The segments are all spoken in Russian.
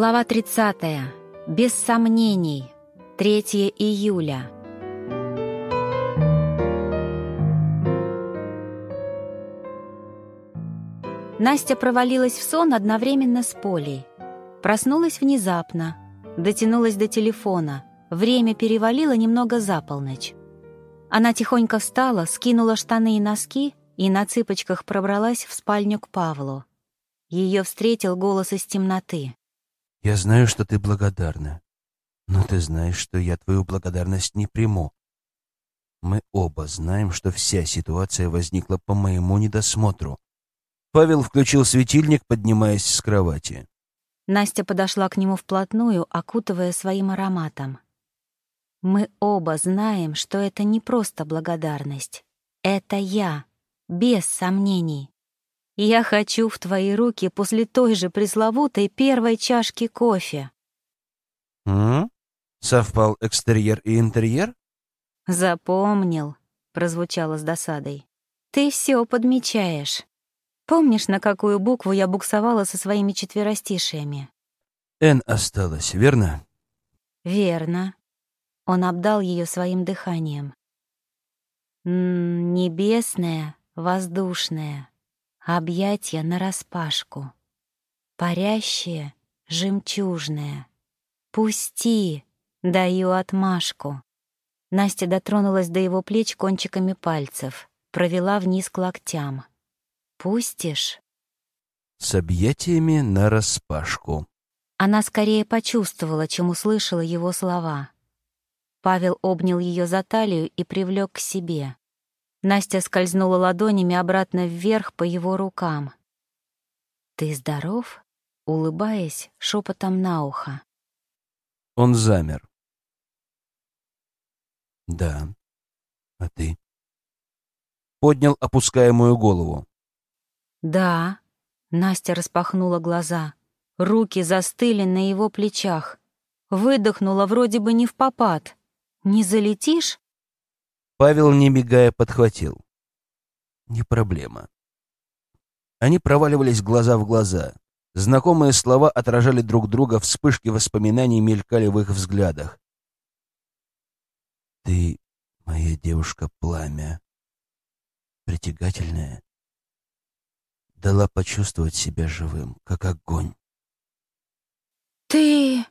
Глава 30. Без сомнений. 3 июля. Настя провалилась в сон одновременно с Полей. Проснулась внезапно, дотянулась до телефона. Время перевалило немного за полночь. Она тихонько встала, скинула штаны и носки и на цыпочках пробралась в спальню к Павлу. Ее встретил голос из темноты. «Я знаю, что ты благодарна, но ты знаешь, что я твою благодарность не приму. Мы оба знаем, что вся ситуация возникла по моему недосмотру. Павел включил светильник, поднимаясь с кровати. Настя подошла к нему вплотную, окутывая своим ароматом. «Мы оба знаем, что это не просто благодарность. Это я, без сомнений. Я хочу в твои руки после той же пресловутой первой чашки кофе». «М? Совпал экстерьер и интерьер?» «Запомнил», — прозвучало с досадой. «Ты все подмечаешь». Помнишь, на какую букву я буксовала со своими четверостишиями? «Н» осталось, верно? Верно. Он обдал ее своим дыханием. М -м, небесное, воздушное, объятия нараспашку, парящее, жемчужное. Пусти, даю отмашку. Настя дотронулась до его плеч кончиками пальцев, провела вниз к локтям. Пустишь? С объятиями нараспашку. Она скорее почувствовала, чем услышала его слова. Павел обнял ее за талию и привлек к себе. Настя скользнула ладонями обратно вверх по его рукам. «Ты здоров?» — улыбаясь, шепотом на ухо. Он замер. «Да. А ты?» Поднял опускаемую голову. «Да». Настя распахнула глаза. Руки застыли на его плечах. Выдохнула вроде бы не в попад. «Не залетишь?» Павел, не мигая, подхватил. «Не проблема». Они проваливались глаза в глаза. Знакомые слова отражали друг друга, вспышки воспоминаний мелькали в их взглядах. «Ты, моя девушка-пламя, притягательная, дала почувствовать себя живым, как огонь. «Ты...»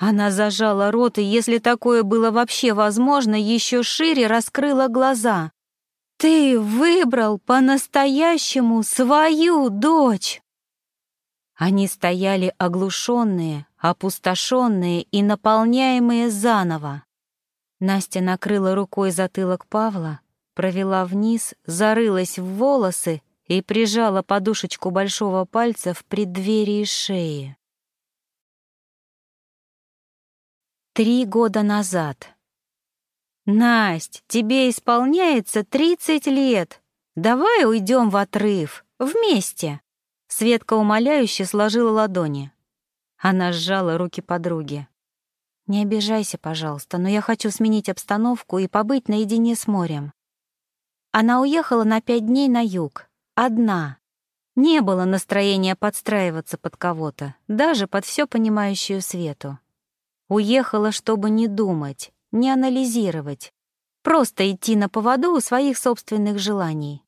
Она зажала рот, и, если такое было вообще возможно, еще шире раскрыла глаза. «Ты выбрал по-настоящему свою дочь!» Они стояли оглушенные, опустошенные и наполняемые заново. Настя накрыла рукой затылок Павла, провела вниз, зарылась в волосы и прижала подушечку большого пальца в преддверии шеи. Три года назад. «Насть, тебе исполняется тридцать лет. Давай уйдем в отрыв. Вместе!» Светка умоляюще сложила ладони. Она сжала руки подруги. «Не обижайся, пожалуйста, но я хочу сменить обстановку и побыть наедине с морем». Она уехала на пять дней на юг, Одна. Не было настроения подстраиваться под кого-то, даже под все понимающую Свету. Уехала, чтобы не думать, не анализировать, просто идти на поводу у своих собственных желаний.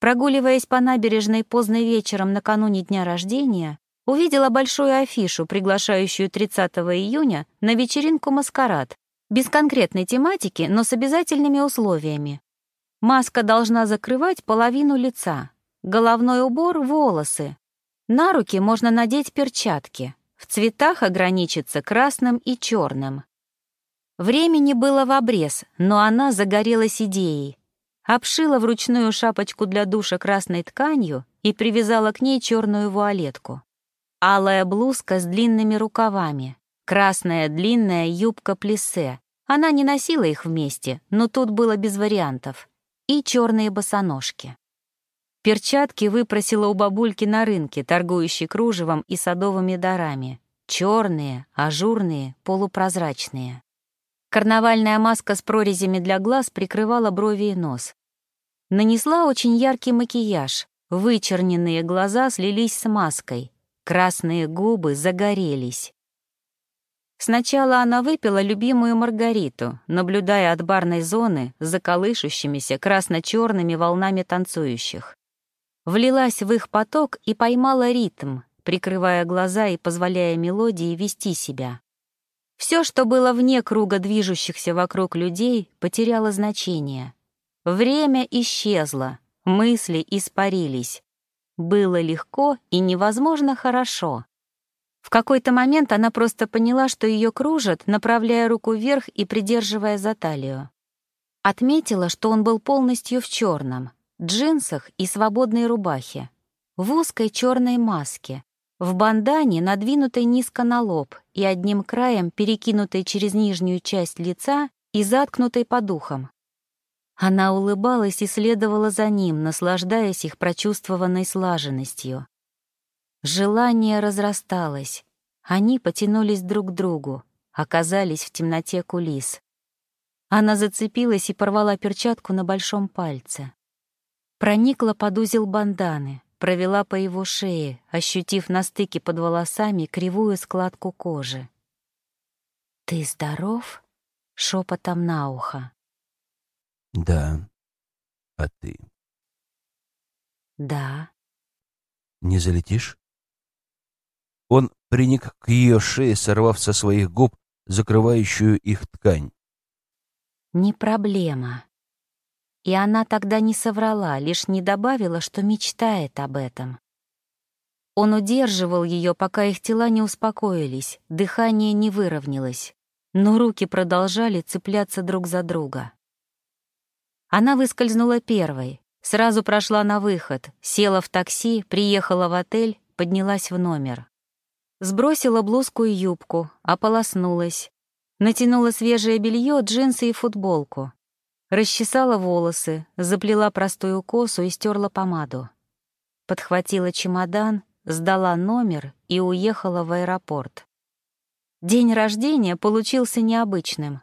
Прогуливаясь по набережной поздно вечером накануне дня рождения, увидела большую афишу, приглашающую 30 июня на вечеринку «Маскарад», без конкретной тематики, но с обязательными условиями. Маска должна закрывать половину лица, головной убор — волосы. На руки можно надеть перчатки, в цветах ограничиться красным и черным. Времени было в обрез, но она загорелась идеей. Обшила вручную шапочку для душа красной тканью и привязала к ней черную вуалетку. Алая блузка с длинными рукавами, красная длинная юбка плиссе. Она не носила их вместе, но тут было без вариантов и черные босоножки. Перчатки выпросила у бабульки на рынке, торгующей кружевом и садовыми дарами. Черные, ажурные, полупрозрачные. Карнавальная маска с прорезями для глаз прикрывала брови и нос. Нанесла очень яркий макияж. Вычерненные глаза слились с маской. красные губы загорелись. Сначала она выпила любимую Маргариту, наблюдая от барной зоны за колышущимися красно-черными волнами танцующих. Влилась в их поток и поймала ритм, прикрывая глаза и позволяя мелодии вести себя. Все, что было вне круга движущихся вокруг людей, потеряло значение. Время исчезло, мысли испарились. Было легко и невозможно хорошо. В какой-то момент она просто поняла, что ее кружат, направляя руку вверх и придерживая за талию. Отметила, что он был полностью в черном, джинсах и свободной рубахе, в узкой черной маске, в бандане, надвинутой низко на лоб и одним краем перекинутой через нижнюю часть лица и заткнутой по духам. Она улыбалась и следовала за ним, наслаждаясь их прочувствованной слаженностью. Желание разрасталось. Они потянулись друг к другу, оказались в темноте кулис. Она зацепилась и порвала перчатку на большом пальце. Проникла под узел банданы, провела по его шее, ощутив на стыке под волосами кривую складку кожи. «Ты здоров?» — шепотом на ухо. «Да. А ты?» «Да». «Не залетишь?» Он приник к ее шее, сорвав со своих губ закрывающую их ткань. «Не проблема». И она тогда не соврала, лишь не добавила, что мечтает об этом. Он удерживал ее, пока их тела не успокоились, дыхание не выровнялось, но руки продолжали цепляться друг за друга. Она выскользнула первой, сразу прошла на выход, села в такси, приехала в отель, поднялась в номер. Сбросила блузку и юбку, ополоснулась. Натянула свежее белье, джинсы и футболку. Расчесала волосы, заплела простую косу и стерла помаду. Подхватила чемодан, сдала номер и уехала в аэропорт. День рождения получился необычным.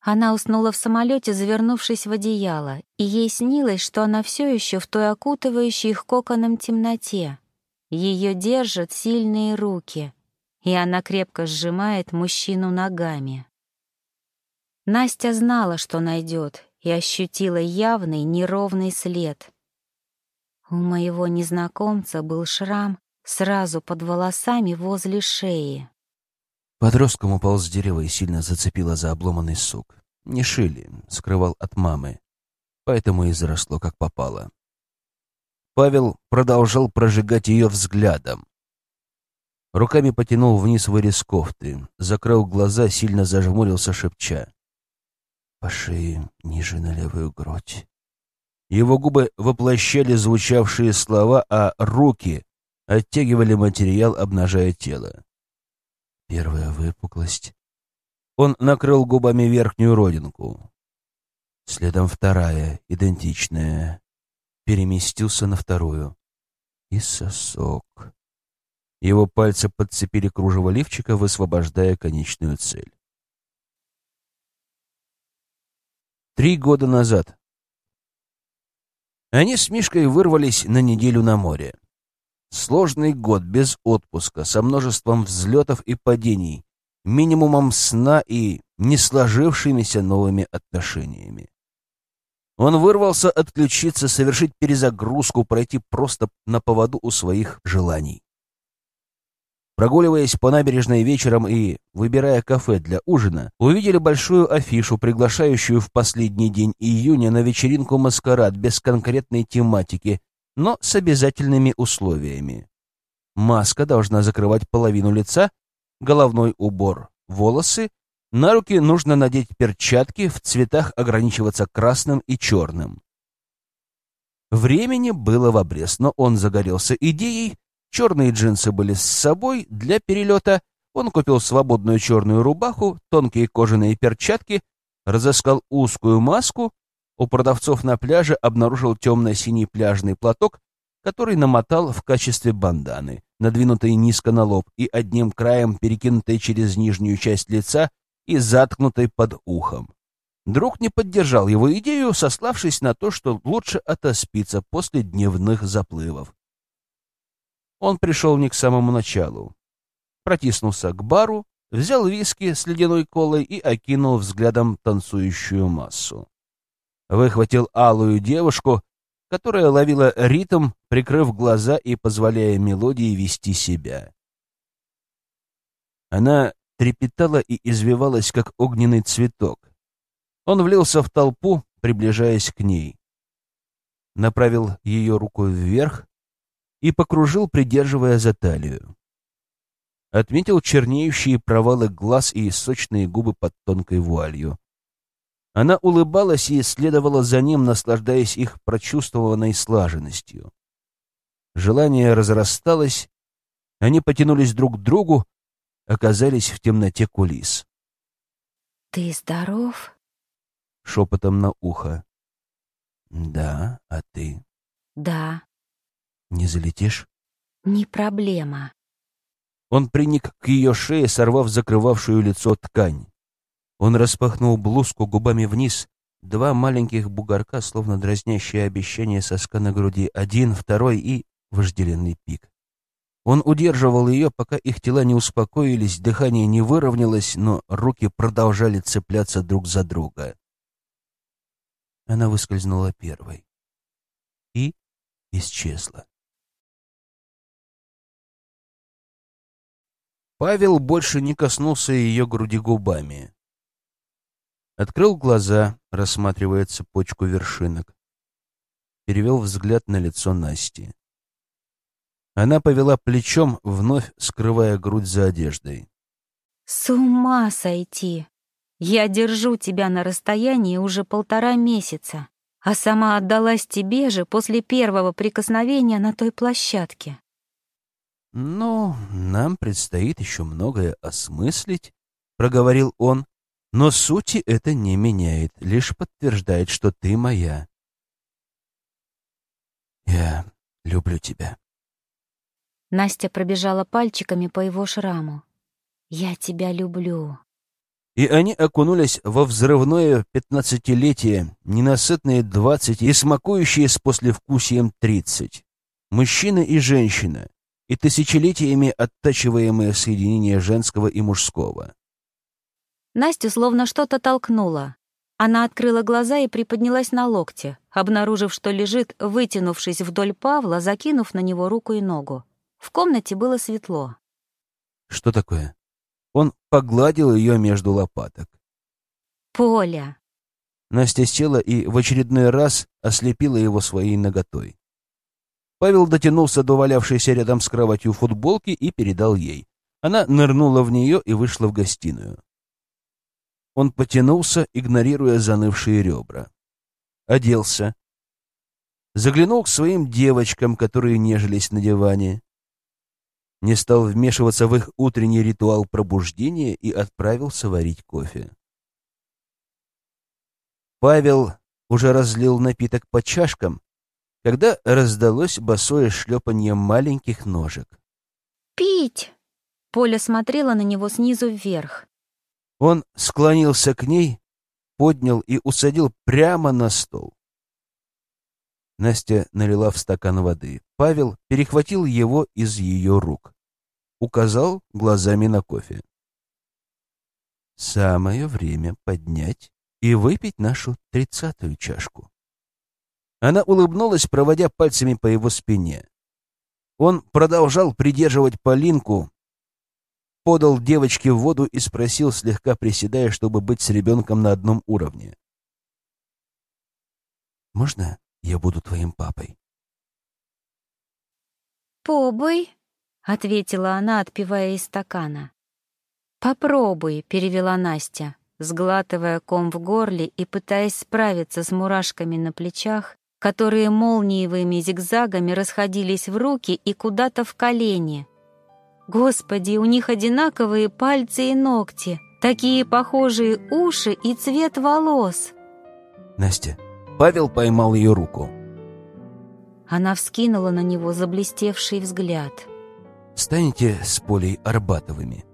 Она уснула в самолете, завернувшись в одеяло, и ей снилось, что она все еще в той окутывающей их коконом темноте, ее держат сильные руки, и она крепко сжимает мужчину ногами. Настя знала, что найдет, и ощутила явный неровный след. У моего незнакомца был шрам сразу под волосами возле шеи. Подростком упал с дерева и сильно зацепило за обломанный сук. Не шили, скрывал от мамы, поэтому и заросло, как попало. Павел продолжал прожигать ее взглядом. Руками потянул вниз вырез кофты, закрыл глаза, сильно зажмурился, шепча. По шее, ниже на левую грудь. Его губы воплощали звучавшие слова, а руки оттягивали материал, обнажая тело. Первая выпуклость. Он накрыл губами верхнюю родинку. Следом вторая, идентичная переместился на вторую. И сосок. Его пальцы подцепили кружево лифчика, высвобождая конечную цель. Три года назад. Они с Мишкой вырвались на неделю на море. Сложный год без отпуска, со множеством взлетов и падений, минимумом сна и не сложившимися новыми отношениями. Он вырвался отключиться, совершить перезагрузку, пройти просто на поводу у своих желаний. Прогуливаясь по набережной вечером и выбирая кафе для ужина, увидели большую афишу, приглашающую в последний день июня на вечеринку «Маскарад» без конкретной тематики, но с обязательными условиями. Маска должна закрывать половину лица, головной убор, волосы на руки нужно надеть перчатки, в цветах ограничиваться красным и черным. Времени было в обрез, но он загорелся идеей. Черные джинсы были с собой для перелета. Он купил свободную черную рубаху, тонкие кожаные перчатки, разыскал узкую маску. У продавцов на пляже обнаружил темно-синий пляжный платок, который намотал в качестве банданы, надвинутый низко на лоб и одним краем перекинутый через нижнюю часть лица и заткнутой под ухом. Друг не поддержал его идею, сославшись на то, что лучше отоспиться после дневных заплывов. Он пришел не к самому началу. Протиснулся к бару, взял виски с ледяной колой и окинул взглядом танцующую массу. Выхватил алую девушку, которая ловила ритм, прикрыв глаза и позволяя мелодии вести себя. Она трепетала и извивалась, как огненный цветок. Он влился в толпу, приближаясь к ней. Направил ее руку вверх и покружил, придерживая за талию. Отметил чернеющие провалы глаз и сочные губы под тонкой вуалью. Она улыбалась и следовала за ним, наслаждаясь их прочувствованной слаженностью. Желание разрасталось, они потянулись друг к другу, оказались в темноте кулис. «Ты здоров?» Шепотом на ухо. «Да, а ты?» «Да». «Не залетишь?» «Не проблема». Он приник к ее шее, сорвав закрывавшую лицо ткань. Он распахнул блузку губами вниз. Два маленьких бугорка, словно дразнящее обещание соска на груди. Один, второй и вожделенный пик. Он удерживал ее, пока их тела не успокоились, дыхание не выровнялось, но руки продолжали цепляться друг за друга. Она выскользнула первой и исчезла. Павел больше не коснулся ее груди губами. Открыл глаза, рассматривая цепочку вершинок. Перевел взгляд на лицо Насти. Она повела плечом, вновь скрывая грудь за одеждой. «С ума сойти! Я держу тебя на расстоянии уже полтора месяца, а сама отдалась тебе же после первого прикосновения на той площадке». «Ну, нам предстоит еще многое осмыслить», — проговорил он, «но сути это не меняет, лишь подтверждает, что ты моя». «Я люблю тебя». Настя пробежала пальчиками по его шраму. «Я тебя люблю». И они окунулись во взрывное пятнадцатилетие, ненасытные двадцать и смакующие с послевкусием тридцать. Мужчина и женщина, и тысячелетиями оттачиваемое соединение женского и мужского. Настю словно что-то толкнуло. Она открыла глаза и приподнялась на локте, обнаружив, что лежит, вытянувшись вдоль Павла, закинув на него руку и ногу. В комнате было светло. «Что такое?» Он погладил ее между лопаток. «Поля!» Настя села и в очередной раз ослепила его своей ноготой. Павел дотянулся до валявшейся рядом с кроватью футболки и передал ей. Она нырнула в нее и вышла в гостиную. Он потянулся, игнорируя занывшие ребра. Оделся. Заглянул к своим девочкам, которые нежились на диване. Не стал вмешиваться в их утренний ритуал пробуждения и отправился варить кофе. Павел уже разлил напиток по чашкам, когда раздалось босое шлепанье маленьких ножек. «Пить!» Поля смотрела на него снизу вверх. Он склонился к ней, поднял и усадил прямо на стол. Настя налила в стакан воды. Павел перехватил его из ее рук. Указал глазами на кофе. Самое время поднять и выпить нашу тридцатую чашку. Она улыбнулась, проводя пальцами по его спине. Он продолжал придерживать Полинку, подал девочке воду и спросил, слегка приседая, чтобы быть с ребенком на одном уровне. «Можно я буду твоим папой?» «Побой», — ответила она, отпивая из стакана. «Попробуй», — перевела Настя, сглатывая ком в горле и пытаясь справиться с мурашками на плечах, которые молниевыми зигзагами расходились в руки и куда-то в колени. Господи, у них одинаковые пальцы и ногти, такие похожие уши и цвет волос. Настя, Павел поймал ее руку. Она вскинула на него заблестевший взгляд. Станете с Полей Арбатовыми.